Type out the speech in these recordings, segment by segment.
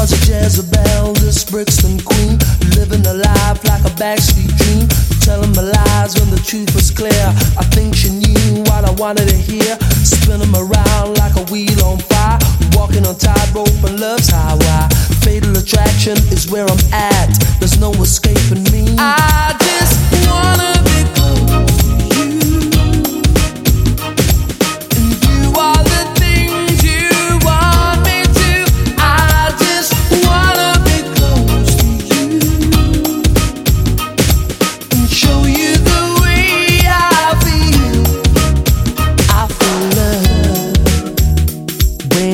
was a Jezebel, this Brixton queen, living a life like a backstreet dream. Telling my lies when the truth was clear. I think she knew what I wanted to hear. So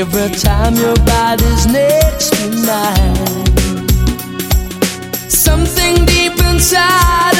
every time your body's next to mine. Something deep inside